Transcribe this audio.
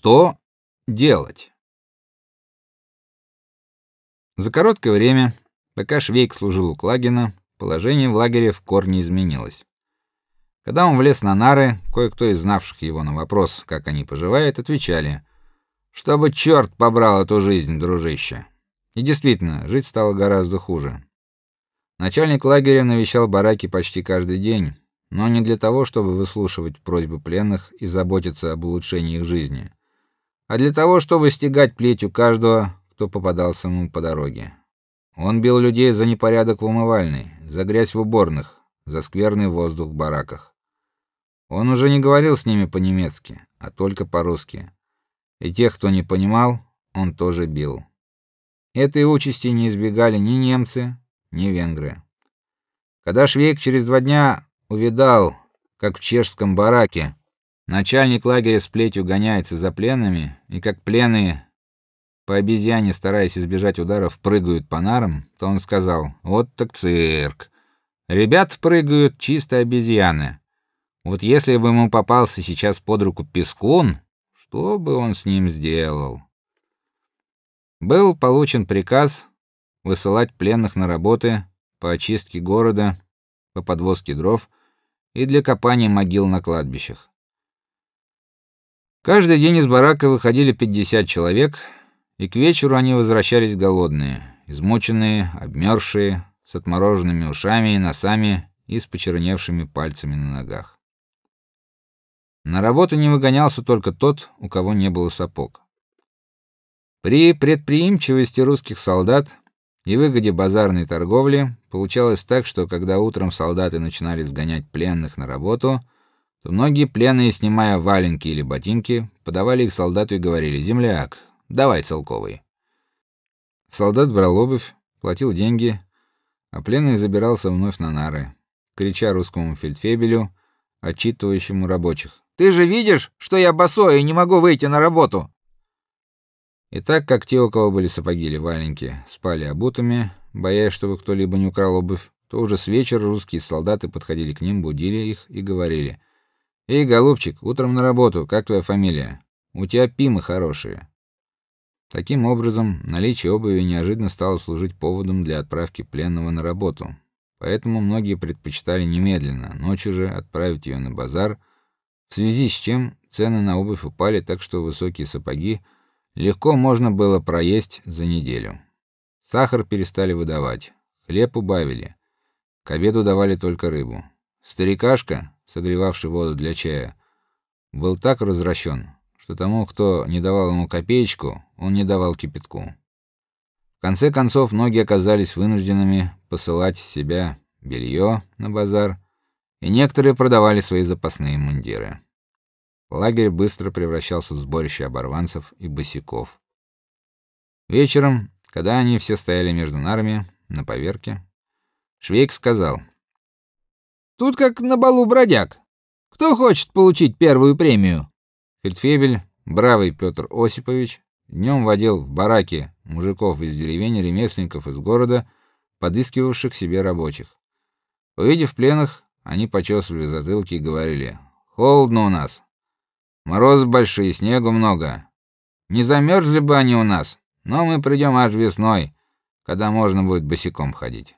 Что делать? За короткое время, пока Швейк служил у Клагина, положение в лагере в корне изменилось. Когда он влез на нары, кое-кто из знавших его на вопрос, как они поживают, отвечали: "Чтобы черт побрал эту жизнь, дружище". И действительно, жить стало гораздо хуже. Начальник лагеря навещал бараки почти каждый день, но не для того, чтобы выслушивать просьбы пленных и заботиться об улучшении их жизни, а для того, чтобы стегать плетью каждого, кто попадался ему по дороге. Он бил людей за непорядок в умывальной, за грязь в уборных, за скверный воздух в бараках. Он уже не говорил с ними по-немецки, а только по-русски. И тех, кто не понимал, он тоже бил. Этой участи не избегали ни немцы, не венгры. Когда Швейк через два дня увидал, как в чешском бараке начальник лагеря с плетью гоняется за пленными, и как пленные по обезьяне, стараясь избежать ударов, прыгают по нарам, то он сказал: "Вот так цирк. Ребят прыгают чисто обезьяны. Вот если бы ему попался сейчас под руку пескун, что бы он с ним сделал?" Был получен приказ высылать пленных на работы по очистке города, по подвозке дров и для копания могил на кладбищах. Каждый день из барака выходили 50 человек, и к вечеру они возвращались голодные, измученные, обмерзшие, с отмороженными ушами и носами и с почерневшими пальцами на ногах. На работу не выгонялся только тот, у кого не было сапог. При предприимчивости русских солдат и выгоде базарной торговли получалось так, что когда утром солдаты начинали сгонять пленных на работу, то многие пленные, снимая валенки или ботинки, подавали их солдату и говорили: "Земляк, давай целковый". Солдат брал обувь, платил деньги, а пленный забирался вновь на нары, крича русскому фельдфебелю, отчитывающему рабочих: "Ты же видишь, что я босой и не могу выйти на работу?" И так как те, у кого были сапоги или валенки, спали обутыми, боясь, чтобы кто-либо не украл обувь, то уже с вечера русские солдаты подходили к ним, будили их и говорили: "Эй, голубчик, утром на работу. Как твоя фамилия? У тебя пимы хорошие". Таким образом, наличие обуви неожиданно стало служить поводом для отправки пленного на работу. Поэтому многие предпочитали немедленно, ночью же отправить ее на базар, в связи с чем цены на обувь упали так, что высокие сапоги легко можно было проесть за неделю. Сахар перестали выдавать, хлеб убавили. К обеду давали только рыбу. Старикашка, согревавший воду для чая, был так развращен, что тому, кто не давал ему копеечку, он не давал кипятку. В конце концов, многие оказались вынужденными посылать себя белье на базар, и некоторые продавали свои запасные мундиры. Лагерь быстро превращался в сборище оборванцев и босиков. Вечером, когда они все стояли между нарами на поверке, Швейк сказал: "Тут как на балу бродяг. Кто хочет получить первую премию?" Фельдфебель, бравый Петр Осипович, днем водил в бараки мужиков из деревень, ремесленников из города, подыскивавших себе рабочих. Увидев пленных, они почесывали затылки и говорили: "Холодно у нас. Мороз большие, снегу много. Не замерзли бы они у нас, но мы придем аж весной, когда можно будет босиком ходить.